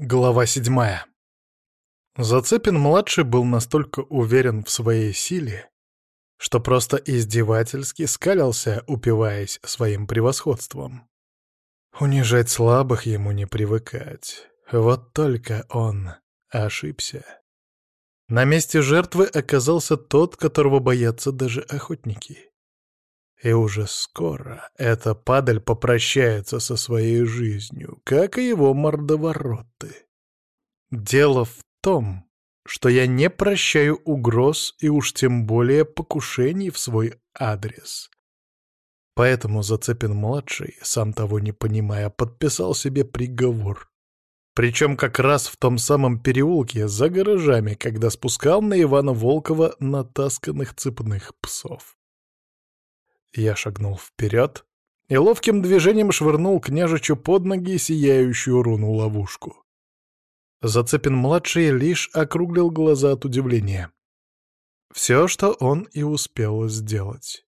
Глава седьмая. Зацепин-младший был настолько уверен в своей силе, что просто издевательски скалился, упиваясь своим превосходством. Унижать слабых ему не привыкать. Вот только он ошибся. На месте жертвы оказался тот, которого боятся даже охотники. И уже скоро эта падаль попрощается со своей жизнью, как и его мордовороты. Дело в том, что я не прощаю угроз и уж тем более покушений в свой адрес. Поэтому Зацепин-младший, сам того не понимая, подписал себе приговор. Причем как раз в том самом переулке, за гаражами, когда спускал на Ивана Волкова натасканных цепных псов. Я шагнул вперед и ловким движением швырнул княжичу под ноги сияющую руну-ловушку. Зацепин-младший лишь округлил глаза от удивления. Все, что он и успел сделать.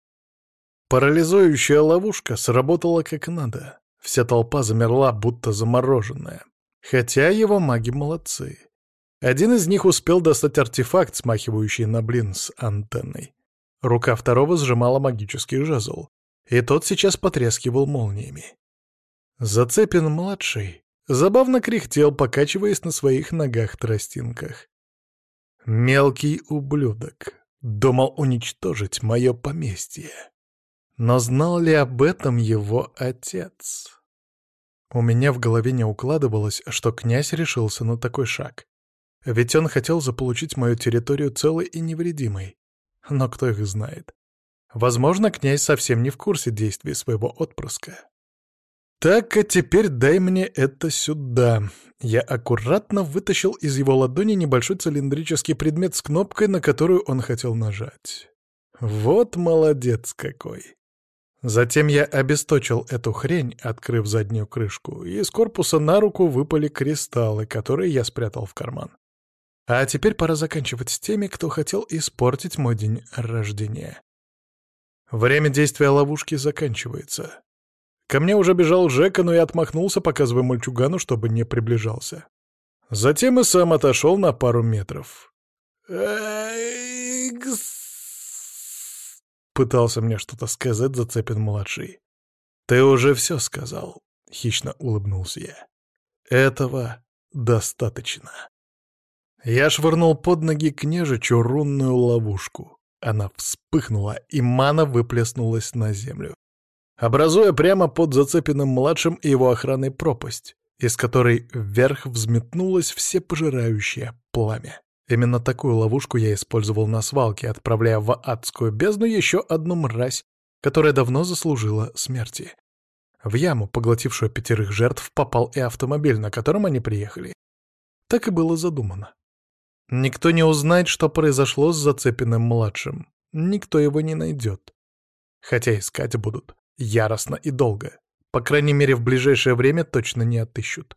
Парализующая ловушка сработала как надо. Вся толпа замерла, будто замороженная. Хотя его маги молодцы. Один из них успел достать артефакт, смахивающий на блин с антенной. Рука второго сжимала магический жезл, и тот сейчас потрескивал молниями. Зацепин-младший забавно кряхтел, покачиваясь на своих ногах-тростинках. Мелкий ублюдок. Думал уничтожить мое поместье. Но знал ли об этом его отец? У меня в голове не укладывалось, что князь решился на такой шаг. Ведь он хотел заполучить мою территорию целой и невредимой но кто их знает. Возможно, князь совсем не в курсе действий своего отпрыска. «Так, а теперь дай мне это сюда». Я аккуратно вытащил из его ладони небольшой цилиндрический предмет с кнопкой, на которую он хотел нажать. Вот молодец какой. Затем я обесточил эту хрень, открыв заднюю крышку, и из корпуса на руку выпали кристаллы, которые я спрятал в карман. А теперь пора заканчивать с теми, кто хотел испортить мой день рождения. Время действия ловушки заканчивается. Ко мне уже бежал Жека, но я отмахнулся, показывая мальчугану, чтобы не приближался. Затем и сам отошел на пару метров. Пытался мне что-то сказать Зацепин-младший. «Ты уже все сказал», — хищно улыбнулся я. «Этого достаточно». Я швырнул под ноги княжичу рунную ловушку. Она вспыхнула, и мана выплеснулась на землю, образуя прямо под зацепенным младшим и его охраной пропасть, из которой вверх взметнулось всепожирающее пламя. Именно такую ловушку я использовал на свалке, отправляя в адскую бездну еще одну мразь, которая давно заслужила смерти. В яму, поглотившую пятерых жертв, попал и автомобиль, на котором они приехали. Так и было задумано. Никто не узнает, что произошло с Зацепиным-младшим. Никто его не найдет. Хотя искать будут яростно и долго. По крайней мере, в ближайшее время точно не отыщут.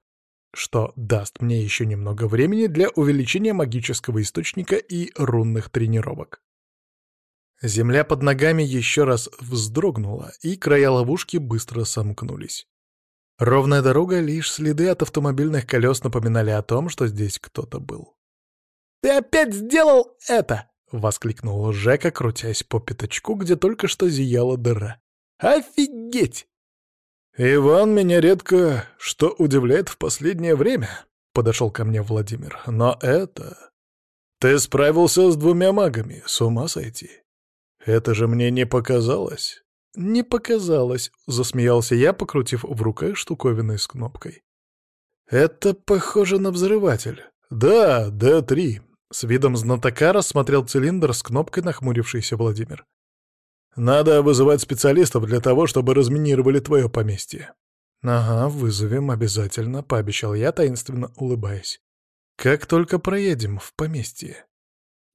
Что даст мне еще немного времени для увеличения магического источника и рунных тренировок. Земля под ногами еще раз вздрогнула, и края ловушки быстро сомкнулись. Ровная дорога, лишь следы от автомобильных колес напоминали о том, что здесь кто-то был. «Ты опять сделал это!» — воскликнул Жека, крутясь по пятачку, где только что зияла дыра. «Офигеть!» «Иван меня редко что удивляет в последнее время», — подошел ко мне Владимир. «Но это... Ты справился с двумя магами, с ума сойти. Это же мне не показалось». «Не показалось», — засмеялся я, покрутив в руках штуковиной с кнопкой. «Это похоже на взрыватель». «Да, Д-3. С видом знатока рассмотрел цилиндр с кнопкой нахмурившийся Владимир. «Надо вызывать специалистов для того, чтобы разминировали твое поместье». «Ага, вызовем обязательно», — пообещал я, таинственно улыбаясь. «Как только проедем в поместье».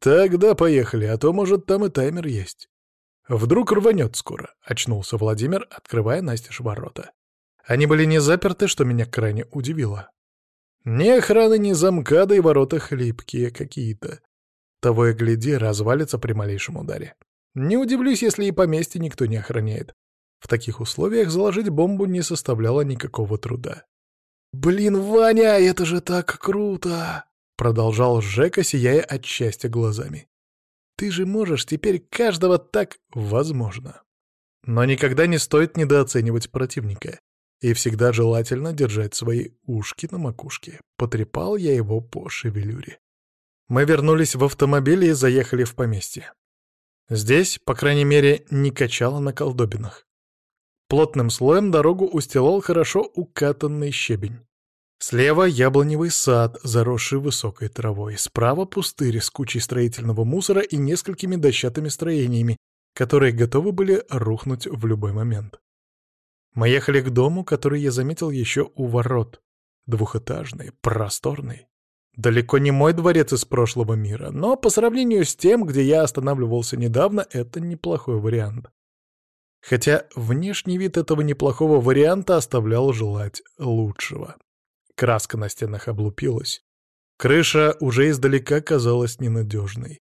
«Тогда поехали, а то, может, там и таймер есть». «Вдруг рванет скоро», — очнулся Владимир, открывая настежь ворота. Они были не заперты, что меня крайне удивило. Ни охраны, ни замка, да и ворота хлипкие какие-то. Того и гляди, развалится при малейшем ударе. Не удивлюсь, если и поместье никто не охраняет. В таких условиях заложить бомбу не составляло никакого труда. «Блин, Ваня, это же так круто!» — продолжал Жека, сияя от счастья глазами. «Ты же можешь теперь каждого так... возможно. Но никогда не стоит недооценивать противника. И всегда желательно держать свои ушки на макушке. Потрепал я его по шевелюре. Мы вернулись в автомобиль и заехали в поместье. Здесь, по крайней мере, не качало на колдобинах. Плотным слоем дорогу устилал хорошо укатанный щебень. Слева яблоневый сад, заросший высокой травой. Справа пустырь с кучей строительного мусора и несколькими дощатыми строениями, которые готовы были рухнуть в любой момент. Мы ехали к дому, который я заметил еще у ворот. Двухэтажный, просторный. Далеко не мой дворец из прошлого мира, но по сравнению с тем, где я останавливался недавно, это неплохой вариант. Хотя внешний вид этого неплохого варианта оставлял желать лучшего. Краска на стенах облупилась. Крыша уже издалека казалась ненадежной.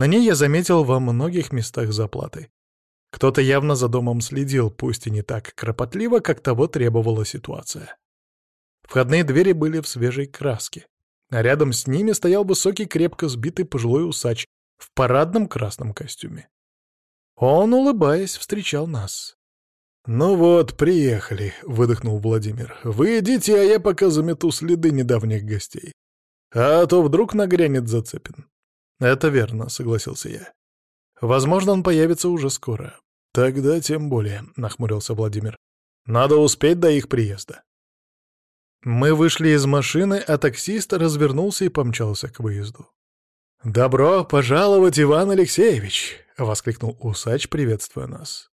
На ней я заметил во многих местах заплаты. Кто-то явно за домом следил, пусть и не так кропотливо, как того требовала ситуация. Входные двери были в свежей краске, а рядом с ними стоял высокий, крепко сбитый пожилой усач в парадном красном костюме. Он, улыбаясь, встречал нас. «Ну вот, приехали», — выдохнул Владимир. «Вы идите, а я пока замету следы недавних гостей. А то вдруг нагрянет Зацепин». «Это верно», — согласился я. «Возможно, он появится уже скоро». «Тогда тем более», — нахмурился Владимир. «Надо успеть до их приезда». Мы вышли из машины, а таксист развернулся и помчался к выезду. «Добро пожаловать, Иван Алексеевич!» — воскликнул усач, приветствуя нас.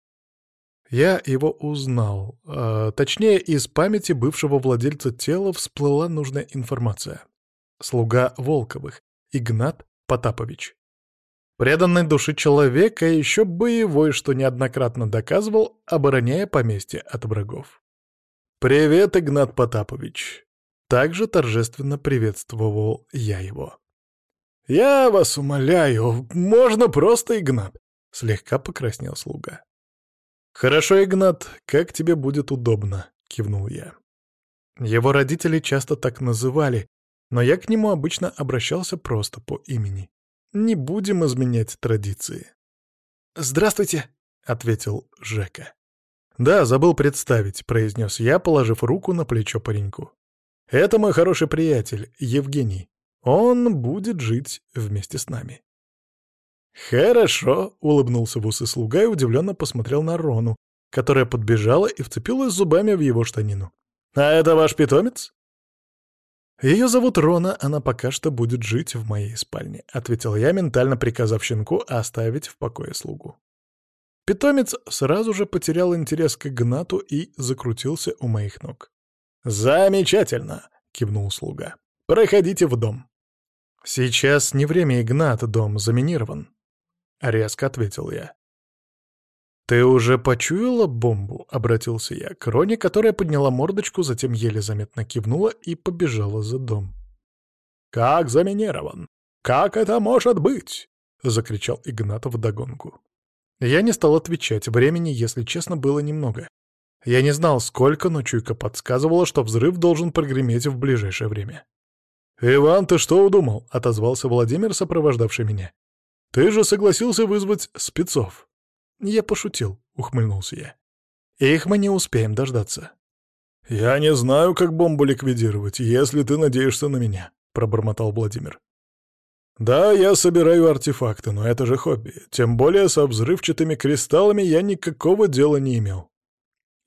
Я его узнал. А, точнее, из памяти бывшего владельца тела всплыла нужная информация. Слуга Волковых, Игнат Потапович. Преданный души человека, еще боевой, что неоднократно доказывал, обороняя поместье от врагов. «Привет, Игнат Потапович!» Также торжественно приветствовал я его. «Я вас умоляю, можно просто Игнат!» — слегка покраснел слуга. «Хорошо, Игнат, как тебе будет удобно», — кивнул я. Его родители часто так называли, но я к нему обычно обращался просто по имени. Не будем изменять традиции. «Здравствуйте», — ответил Жека. «Да, забыл представить», — произнес я, положив руку на плечо пареньку. «Это мой хороший приятель, Евгений. Он будет жить вместе с нами». «Хорошо», — улыбнулся в усы слуга и удивленно посмотрел на Рону, которая подбежала и вцепилась зубами в его штанину. «А это ваш питомец?» «Ее зовут Рона, она пока что будет жить в моей спальне», — ответил я, ментально приказав щенку оставить в покое слугу. Питомец сразу же потерял интерес к Игнату и закрутился у моих ног. «Замечательно!» — кивнул слуга. «Проходите в дом». «Сейчас не время, Игнат, дом заминирован», — резко ответил я. «Ты уже почуяла бомбу?» — обратился я к Роне, которая подняла мордочку, затем еле заметно кивнула и побежала за дом. «Как заминирован? Как это может быть?» — закричал Игнатов вдогонку. Я не стал отвечать, времени, если честно, было немного. Я не знал, сколько, но чуйка подсказывала, что взрыв должен прогреметь в ближайшее время. «Иван, ты что удумал?» — отозвался Владимир, сопровождавший меня. Ты же согласился вызвать спецов. Я пошутил, ухмыльнулся я. Их мы не успеем дождаться. Я не знаю, как бомбу ликвидировать, если ты надеешься на меня, пробормотал Владимир. Да, я собираю артефакты, но это же хобби. Тем более со взрывчатыми кристаллами я никакого дела не имел.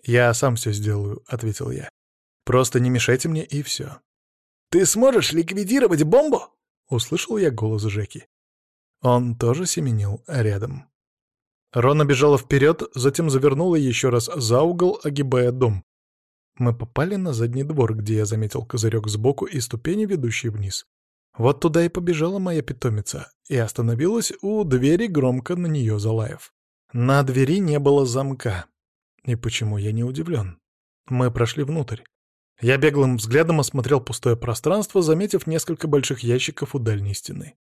Я сам все сделаю, ответил я. Просто не мешайте мне и все. Ты сможешь ликвидировать бомбу? Услышал я голос Жеки. Он тоже семенил рядом. Рона бежала вперед, затем завернула еще раз за угол, огибая дом. Мы попали на задний двор, где я заметил козырек сбоку и ступени, ведущие вниз. Вот туда и побежала моя питомица, и остановилась у двери, громко на нее залаев. На двери не было замка. И почему я не удивлен? Мы прошли внутрь. Я беглым взглядом осмотрел пустое пространство, заметив несколько больших ящиков у дальней стены.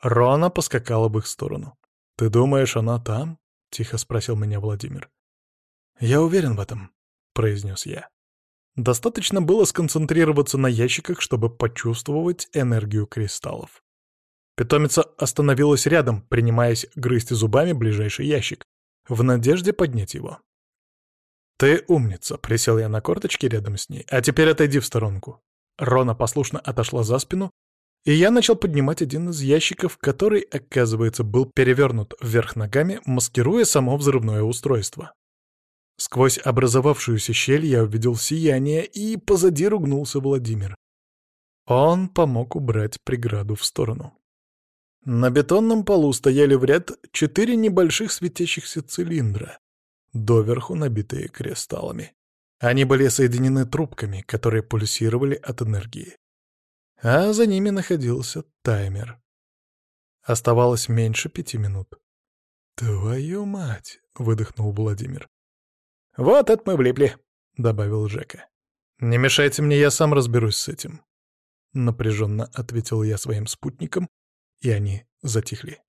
Рона поскакала в их сторону. «Ты думаешь, она там?» — тихо спросил меня Владимир. «Я уверен в этом», — произнес я. Достаточно было сконцентрироваться на ящиках, чтобы почувствовать энергию кристаллов. Питомица остановилась рядом, принимаясь грызть зубами ближайший ящик, в надежде поднять его. «Ты умница», — присел я на корточки рядом с ней, — «а теперь отойди в сторонку». Рона послушно отошла за спину, и я начал поднимать один из ящиков, который, оказывается, был перевернут вверх ногами, маскируя само взрывное устройство. Сквозь образовавшуюся щель я увидел сияние, и позади ругнулся Владимир. Он помог убрать преграду в сторону. На бетонном полу стояли в ряд четыре небольших светящихся цилиндра, доверху набитые кристаллами. Они были соединены трубками, которые пульсировали от энергии. А за ними находился таймер. Оставалось меньше пяти минут. «Твою мать!» — выдохнул Владимир. «Вот это мы влипли», — добавил Жека. «Не мешайте мне, я сам разберусь с этим», — напряженно ответил я своим спутникам, и они затихли.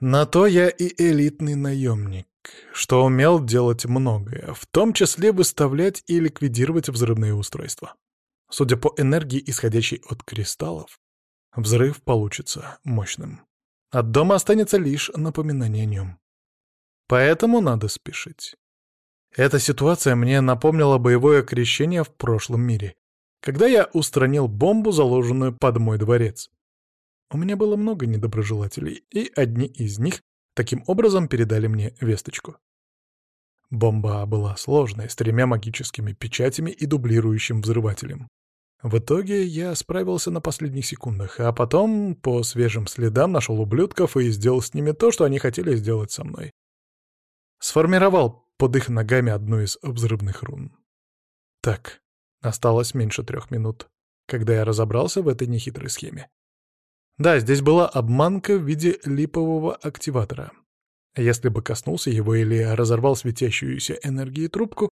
На то я и элитный наемник, что умел делать многое, в том числе выставлять и ликвидировать взрывные устройства. Судя по энергии, исходящей от кристаллов, взрыв получится мощным. От дома останется лишь напоминание о нем. Поэтому надо спешить. Эта ситуация мне напомнила боевое крещение в прошлом мире, когда я устранил бомбу, заложенную под мой дворец. У меня было много недоброжелателей, и одни из них таким образом передали мне весточку. Бомба была сложной, с тремя магическими печатями и дублирующим взрывателем. В итоге я справился на последних секундах, а потом по свежим следам нашел ублюдков и сделал с ними то, что они хотели сделать со мной. Сформировал под их ногами одну из взрывных рун. Так, осталось меньше трех минут, когда я разобрался в этой нехитрой схеме. Да, здесь была обманка в виде липового активатора. Если бы коснулся его или разорвал светящуюся энергией трубку,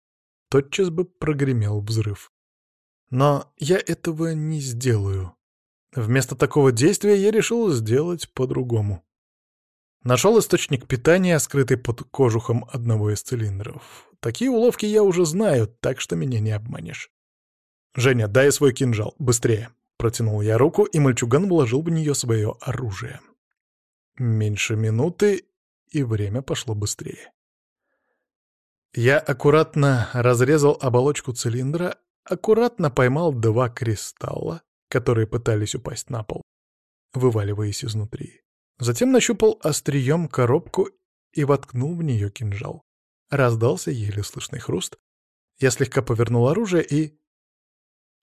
тотчас бы прогремел взрыв. Но я этого не сделаю. Вместо такого действия я решил сделать по-другому. Нашел источник питания, скрытый под кожухом одного из цилиндров. Такие уловки я уже знаю, так что меня не обманешь. «Женя, дай свой кинжал, быстрее!» Протянул я руку, и мальчуган вложил в нее свое оружие. Меньше минуты, и время пошло быстрее. Я аккуратно разрезал оболочку цилиндра, аккуратно поймал два кристалла, которые пытались упасть на пол, вываливаясь изнутри. Затем нащупал острием коробку и воткнул в нее кинжал. Раздался еле слышный хруст. Я слегка повернул оружие и...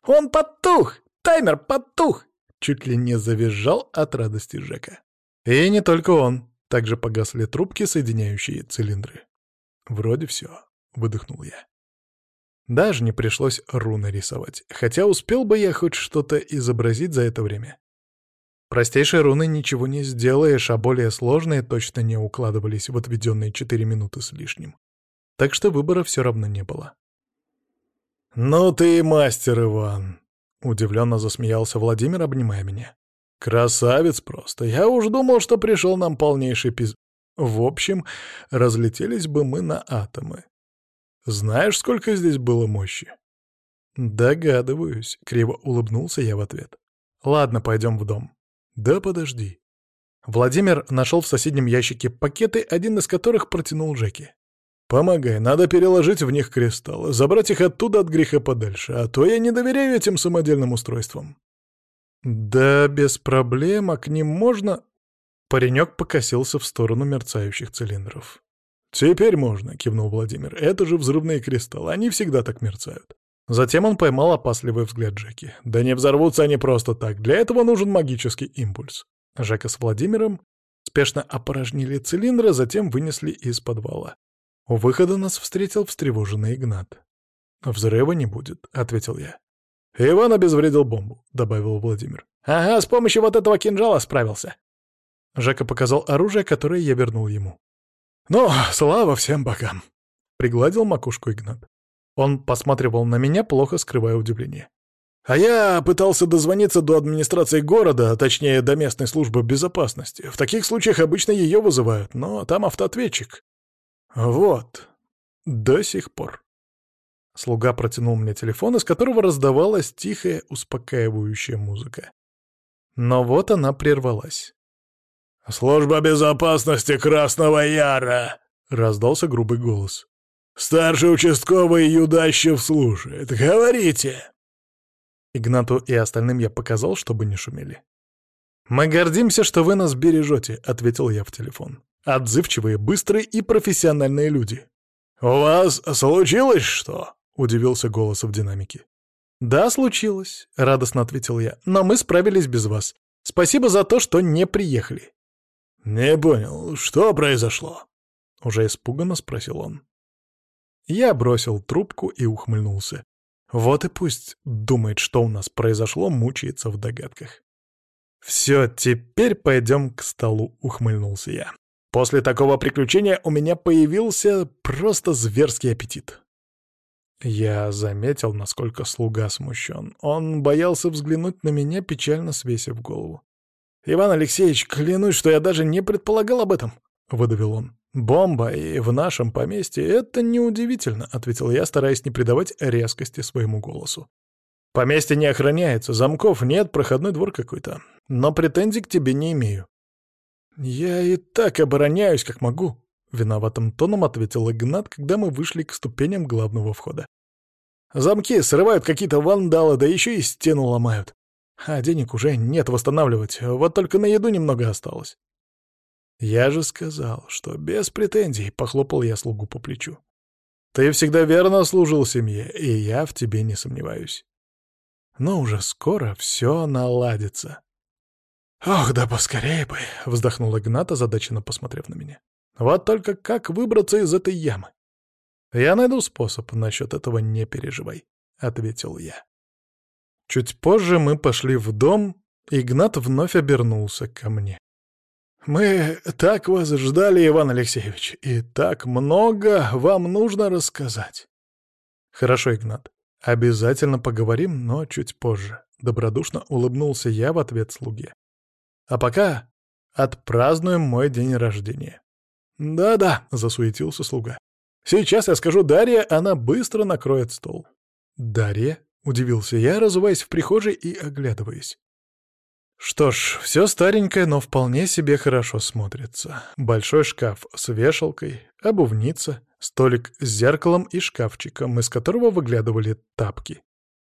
«Он потух! Таймер потух!» Чуть ли не завизжал от радости Жека. И не только он. Также погасли трубки, соединяющие цилиндры. «Вроде все», — выдохнул я. Даже не пришлось руны рисовать, хотя успел бы я хоть что-то изобразить за это время. Простейшие руны ничего не сделаешь, а более сложные точно не укладывались в отведенные четыре минуты с лишним. Так что выбора все равно не было. «Ну ты мастер, Иван!» — удивленно засмеялся Владимир, обнимая меня. «Красавец просто! Я уж думал, что пришел нам полнейший пиз... В общем, разлетелись бы мы на атомы. Знаешь, сколько здесь было мощи?» «Догадываюсь», — криво улыбнулся я в ответ. «Ладно, пойдем в дом». «Да подожди». Владимир нашел в соседнем ящике пакеты, один из которых протянул Джеки. «Помогай, надо переложить в них кристаллы, забрать их оттуда от греха подальше, а то я не доверяю этим самодельным устройствам». «Да, без проблем, а к ним можно...» Паренек покосился в сторону мерцающих цилиндров. «Теперь можно», — кивнул Владимир. «Это же взрывные кристаллы, они всегда так мерцают». Затем он поймал опасливый взгляд Джеки. «Да не взорвутся они просто так. Для этого нужен магический импульс». Жека с Владимиром спешно опорожнили цилиндры, затем вынесли из подвала. У выхода нас встретил встревоженный Игнат. «Взрыва не будет», — ответил я. «Иван обезвредил бомбу», — добавил Владимир. «Ага, с помощью вот этого кинжала справился». Жека показал оружие, которое я вернул ему. «Ну, слава всем богам!» — пригладил макушку Игнат. Он посматривал на меня, плохо скрывая удивление. «А я пытался дозвониться до администрации города, а точнее до местной службы безопасности. В таких случаях обычно ее вызывают, но там автоответчик. Вот. До сих пор». Слуга протянул мне телефон, из которого раздавалась тихая, успокаивающая музыка. Но вот она прервалась. «Служба безопасности Красного Яра!» — раздался грубый голос. «Старший участковый Юдащев слушает. Говорите!» Игнату и остальным я показал, чтобы не шумели. «Мы гордимся, что вы нас бережете», — ответил я в телефон. «Отзывчивые, быстрые и профессиональные люди». «У вас случилось что?» — удивился голос в динамике. «Да, случилось», — радостно ответил я. «Но мы справились без вас. Спасибо за то, что не приехали». «Не понял, что произошло?» — уже испуганно спросил он. Я бросил трубку и ухмыльнулся. Вот и пусть думает, что у нас произошло, мучается в догадках. «Все, теперь пойдем к столу», — ухмыльнулся я. После такого приключения у меня появился просто зверский аппетит. Я заметил, насколько слуга смущен. Он боялся взглянуть на меня, печально свесив голову. «Иван Алексеевич, клянусь, что я даже не предполагал об этом», — выдавил он. «Бомба и в нашем поместье — это неудивительно», — ответил я, стараясь не придавать резкости своему голосу. «Поместье не охраняется, замков нет, проходной двор какой-то. Но претензий к тебе не имею». «Я и так обороняюсь, как могу», — виноватым тоном ответил Игнат, когда мы вышли к ступеням главного входа. «Замки срывают какие-то вандалы, да еще и стену ломают. А денег уже нет восстанавливать, вот только на еду немного осталось». «Я же сказал, что без претензий», — похлопал я слугу по плечу. «Ты всегда верно служил семье, и я в тебе не сомневаюсь. Но уже скоро все наладится». «Ох, да поскорее бы!» — вздохнул Игнат, озадаченно посмотрев на меня. «Вот только как выбраться из этой ямы?» «Я найду способ, насчет этого не переживай», — ответил я. Чуть позже мы пошли в дом, и Игнат вновь обернулся ко мне. «Мы так вас ждали, Иван Алексеевич, и так много вам нужно рассказать». «Хорошо, Игнат, обязательно поговорим, но чуть позже», — добродушно улыбнулся я в ответ слуге. «А пока отпразднуем мой день рождения». «Да-да», — засуетился слуга. «Сейчас я скажу Дарье, она быстро накроет стол». «Дарья?» — удивился я, разуваясь в прихожей и оглядываясь. Что ж, все старенькое, но вполне себе хорошо смотрится. Большой шкаф с вешалкой, обувница, столик с зеркалом и шкафчиком, из которого выглядывали тапки.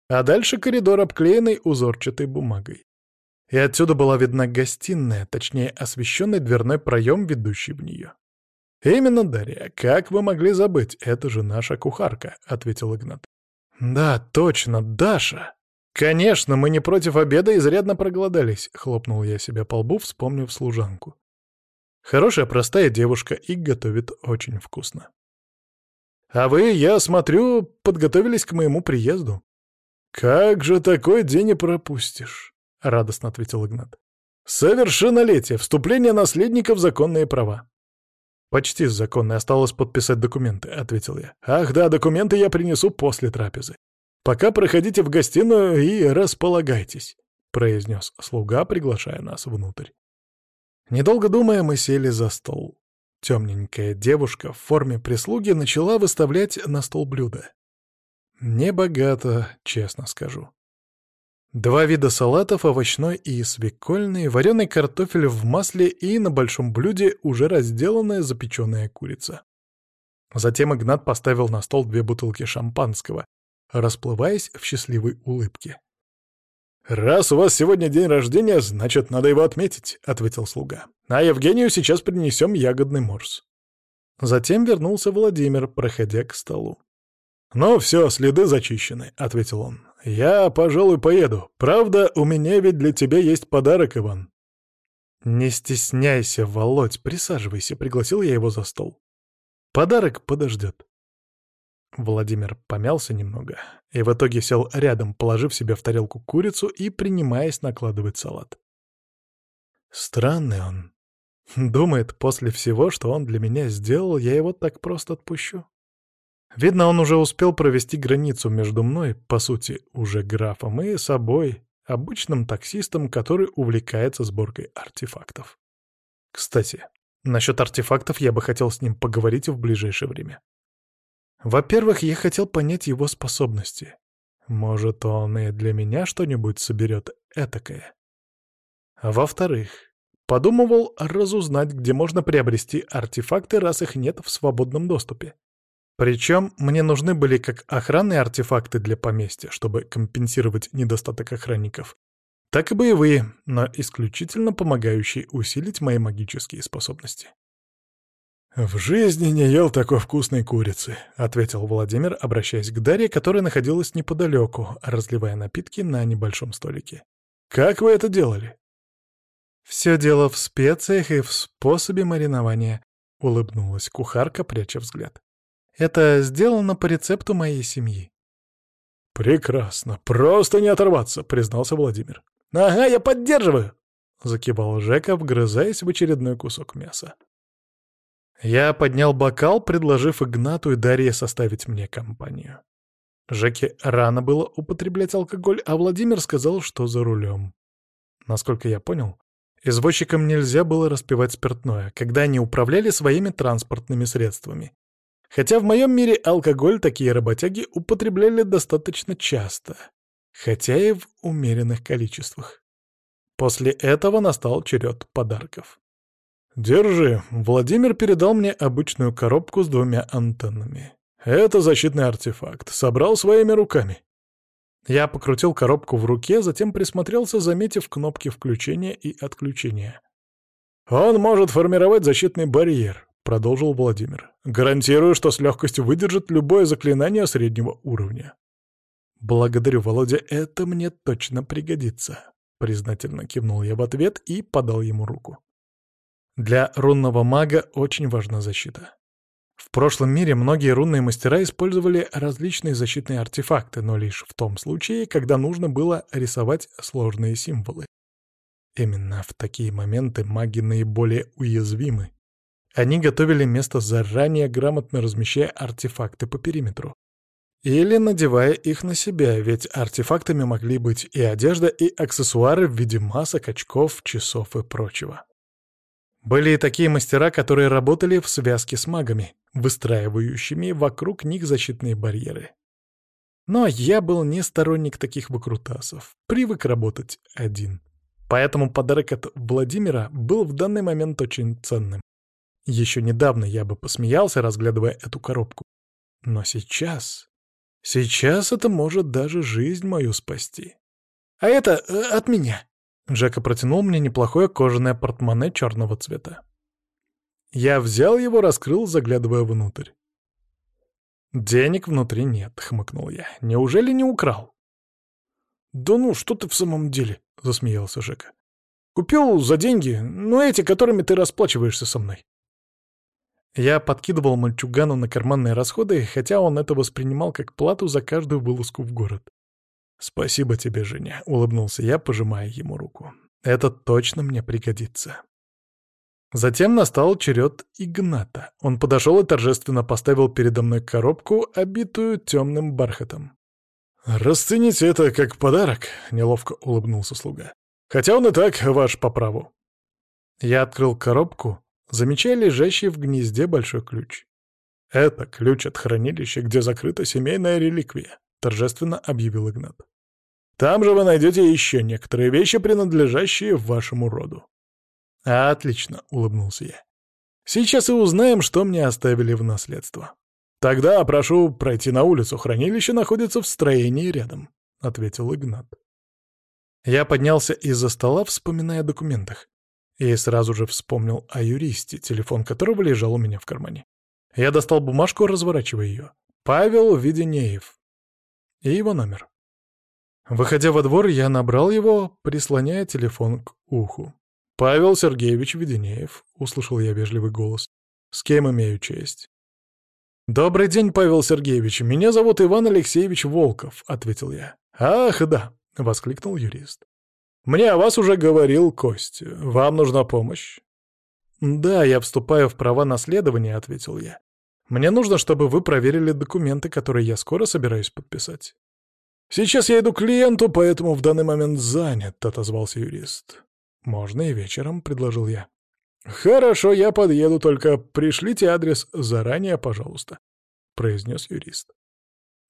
А дальше коридор, обклеенный узорчатой бумагой. И отсюда была видна гостиная, точнее, освещенный дверной проем, ведущий в нее. «Именно, Дарья, как вы могли забыть? Это же наша кухарка», — ответил Игнат. «Да, точно, Даша!» «Конечно, мы не против обеда изрядно проголодались», — хлопнул я себя по лбу, вспомнив служанку. Хорошая, простая девушка и готовит очень вкусно. «А вы, я смотрю, подготовились к моему приезду». «Как же такой день и пропустишь?» — радостно ответил Игнат. «Совершеннолетие, вступление наследника в законные права». «Почти законные, осталось подписать документы», — ответил я. «Ах да, документы я принесу после трапезы. «Пока проходите в гостиную и располагайтесь», — произнес слуга, приглашая нас внутрь. Недолго думая, мы сели за стол. Темненькая девушка в форме прислуги начала выставлять на стол блюда. Небогато, честно скажу. Два вида салатов, овощной и свекольный, вареный картофель в масле и на большом блюде уже разделанная запеченная курица. Затем Игнат поставил на стол две бутылки шампанского, расплываясь в счастливой улыбке. «Раз у вас сегодня день рождения, значит, надо его отметить», — ответил слуга. «А Евгению сейчас принесем ягодный морс». Затем вернулся Владимир, проходя к столу. «Ну все, следы зачищены», — ответил он. «Я, пожалуй, поеду. Правда, у меня ведь для тебя есть подарок, Иван». «Не стесняйся, Володь, присаживайся», — пригласил я его за стол. «Подарок подождет». Владимир помялся немного и в итоге сел рядом, положив себе в тарелку курицу и принимаясь накладывать салат. Странный он. Думает, после всего, что он для меня сделал, я его так просто отпущу. Видно, он уже успел провести границу между мной, по сути, уже графом, и собой, обычным таксистом, который увлекается сборкой артефактов. Кстати, насчет артефактов я бы хотел с ним поговорить в ближайшее время. Во-первых, я хотел понять его способности. Может, он и для меня что-нибудь соберет этакое. Во-вторых, подумывал разузнать, где можно приобрести артефакты, раз их нет в свободном доступе. Причем мне нужны были как охранные артефакты для поместья, чтобы компенсировать недостаток охранников, так и боевые, но исключительно помогающие усилить мои магические способности. «В жизни не ел такой вкусной курицы», — ответил Владимир, обращаясь к Дарье, которая находилась неподалеку, разливая напитки на небольшом столике. «Как вы это делали?» «Все дело в специях и в способе маринования», — улыбнулась кухарка, пряча взгляд. «Это сделано по рецепту моей семьи». «Прекрасно, просто не оторваться», — признался Владимир. «Ага, я поддерживаю», — закивал Жека, вгрызаясь в очередной кусок мяса. Я поднял бокал, предложив Игнату и Дарье составить мне компанию. Жеке рано было употреблять алкоголь, а Владимир сказал, что за рулем. Насколько я понял, извозчикам нельзя было распивать спиртное, когда они управляли своими транспортными средствами. Хотя в моем мире алкоголь такие работяги употребляли достаточно часто, хотя и в умеренных количествах. После этого настал черед подарков. «Держи». Владимир передал мне обычную коробку с двумя антеннами. «Это защитный артефакт. Собрал своими руками». Я покрутил коробку в руке, затем присмотрелся, заметив кнопки включения и отключения. «Он может формировать защитный барьер», — продолжил Владимир. «Гарантирую, что с легкостью выдержит любое заклинание среднего уровня». «Благодарю, Володя, это мне точно пригодится», — признательно кивнул я в ответ и подал ему руку. Для рунного мага очень важна защита. В прошлом мире многие рунные мастера использовали различные защитные артефакты, но лишь в том случае, когда нужно было рисовать сложные символы. Именно в такие моменты маги наиболее уязвимы. Они готовили место заранее, грамотно размещая артефакты по периметру. Или надевая их на себя, ведь артефактами могли быть и одежда, и аксессуары в виде масок, очков, часов и прочего. Были и такие мастера, которые работали в связке с магами, выстраивающими вокруг них защитные барьеры. Но я был не сторонник таких выкрутасов, привык работать один. Поэтому подарок от Владимира был в данный момент очень ценным. Еще недавно я бы посмеялся, разглядывая эту коробку. Но сейчас... Сейчас это может даже жизнь мою спасти. А это э, от меня. Джека протянул мне неплохое кожаное портмоне черного цвета. Я взял его, раскрыл, заглядывая внутрь. «Денег внутри нет», — хмыкнул я. «Неужели не украл?» «Да ну, что ты в самом деле?» — засмеялся Жека. «Купил за деньги, ну эти, которыми ты расплачиваешься со мной». Я подкидывал мальчугану на карманные расходы, хотя он это воспринимал как плату за каждую вылазку в город. «Спасибо тебе, Женя», — улыбнулся я, пожимая ему руку. «Это точно мне пригодится». Затем настал черед Игната. Он подошел и торжественно поставил передо мной коробку, обитую темным бархатом. «Расцените это как подарок», — неловко улыбнулся слуга. «Хотя он и так ваш по праву». Я открыл коробку, замечая лежащий в гнезде большой ключ. «Это ключ от хранилища, где закрыта семейная реликвия», — торжественно объявил Игнат. Там же вы найдете еще некоторые вещи, принадлежащие вашему роду. Отлично, улыбнулся я. Сейчас и узнаем, что мне оставили в наследство. Тогда прошу пройти на улицу, хранилище находится в строении рядом, ответил Игнат. Я поднялся из-за стола, вспоминая о документах. И сразу же вспомнил о юристе, телефон которого лежал у меня в кармане. Я достал бумажку, разворачивая ее. Павел Веденеев. И его номер. Выходя во двор, я набрал его, прислоняя телефон к уху. «Павел Сергеевич Веденеев», — услышал я вежливый голос. «С кем имею честь?» «Добрый день, Павел Сергеевич. Меня зовут Иван Алексеевич Волков», — ответил я. «Ах, да», — воскликнул юрист. «Мне о вас уже говорил Кость. Вам нужна помощь?» «Да, я вступаю в права наследования», — ответил я. «Мне нужно, чтобы вы проверили документы, которые я скоро собираюсь подписать». «Сейчас я иду к клиенту, поэтому в данный момент занят», — отозвался юрист. «Можно и вечером», — предложил я. «Хорошо, я подъеду, только пришлите адрес заранее, пожалуйста», — произнес юрист.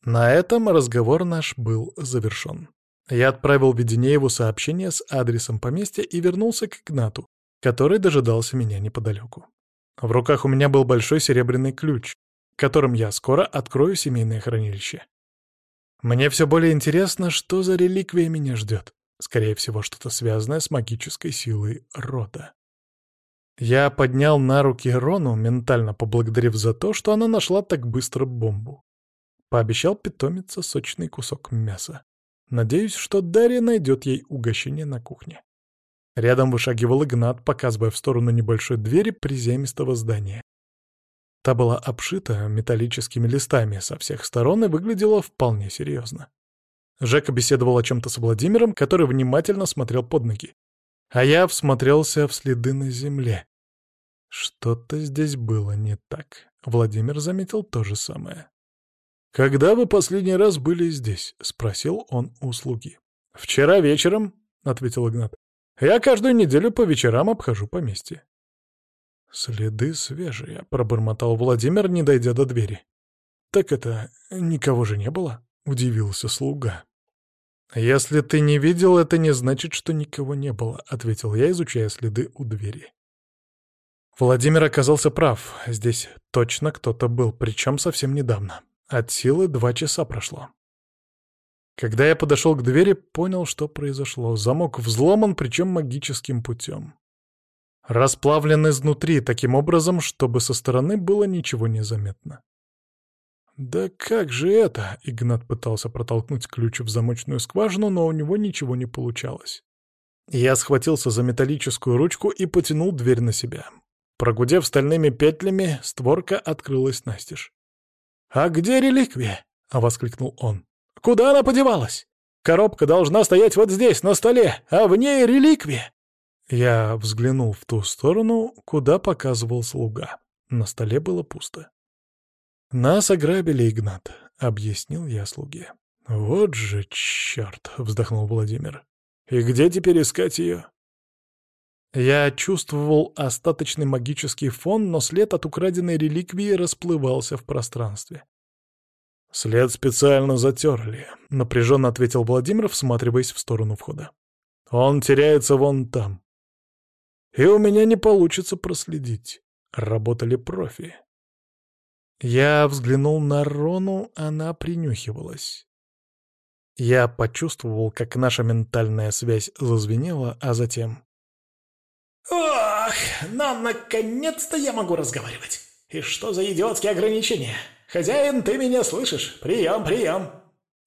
На этом разговор наш был завершен. Я отправил Веденееву сообщение с адресом поместья и вернулся к Игнату, который дожидался меня неподалеку. В руках у меня был большой серебряный ключ, которым я скоро открою семейное хранилище. Мне все более интересно, что за реликвия меня ждет. Скорее всего, что-то связанное с магической силой рода. Я поднял на руки Рону, ментально поблагодарив за то, что она нашла так быстро бомбу. Пообещал питомице сочный кусок мяса. Надеюсь, что Дарья найдет ей угощение на кухне. Рядом вышагивал Игнат, показывая в сторону небольшой двери приземистого здания. Та была обшита металлическими листами со всех сторон и выглядела вполне серьезно. Жека беседовал о чем-то с Владимиром, который внимательно смотрел под ноги. А я всмотрелся в следы на земле. Что-то здесь было не так. Владимир заметил то же самое. «Когда вы последний раз были здесь?» — спросил он у слуги. «Вчера вечером», — ответил Игнат. «Я каждую неделю по вечерам обхожу поместье». «Следы свежие», — пробормотал Владимир, не дойдя до двери. «Так это... никого же не было?» — удивился слуга. «Если ты не видел, это не значит, что никого не было», — ответил я, изучая следы у двери. Владимир оказался прав. Здесь точно кто-то был, причем совсем недавно. От силы два часа прошло. Когда я подошел к двери, понял, что произошло. Замок взломан, причем магическим путем. Расплавлен изнутри, таким образом, чтобы со стороны было ничего не заметно. «Да как же это?» — Игнат пытался протолкнуть ключ в замочную скважину, но у него ничего не получалось. Я схватился за металлическую ручку и потянул дверь на себя. Прогудев стальными петлями, створка открылась настежь. «А где реликвия?» — воскликнул он. «Куда она подевалась? Коробка должна стоять вот здесь, на столе, а в ней реликвия!» Я взглянул в ту сторону, куда показывал слуга. На столе было пусто. «Нас ограбили, Игнат», — объяснил я слуге. «Вот же черт!» — вздохнул Владимир. «И где теперь искать ее?» Я чувствовал остаточный магический фон, но след от украденной реликвии расплывался в пространстве. «След специально затерли», — напряженно ответил Владимир, всматриваясь в сторону входа. «Он теряется вон там. И у меня не получится проследить. Работали профи. Я взглянул на Рону, она принюхивалась. Я почувствовал, как наша ментальная связь зазвенела, а затем... «Ох, ну, наконец-то я могу разговаривать! И что за идиотские ограничения? Хозяин, ты меня слышишь? Прием, прием!»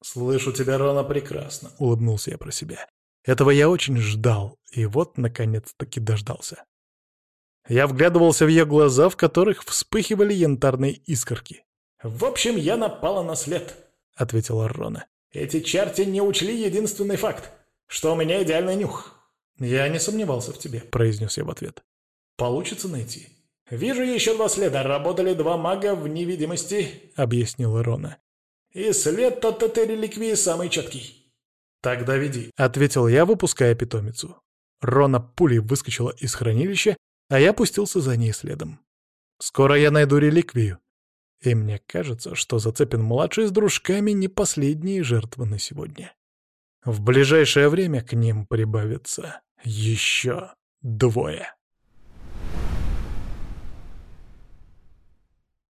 «Слышу тебя, Рона, прекрасно», — улыбнулся я про себя. Этого я очень ждал, и вот, наконец-таки, дождался. Я вглядывался в ее глаза, в которых вспыхивали янтарные искорки. «В общем, я напала на след», — ответила Рона. «Эти черти не учли единственный факт, что у меня идеальный нюх». «Я не сомневался в тебе», — произнес я в ответ. «Получится найти». «Вижу еще два следа. Работали два мага в невидимости», — объяснила Рона. «И след от этой реликвии самый четкий». «Тогда веди», — ответил я, выпуская питомицу. Рона пулей выскочила из хранилища а я пустился за ней следом. Скоро я найду реликвию. И мне кажется, что Зацепин-младший с дружками не последние жертвы на сегодня. В ближайшее время к ним прибавится еще двое.